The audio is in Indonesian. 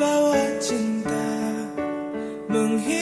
bawa cinta menghilang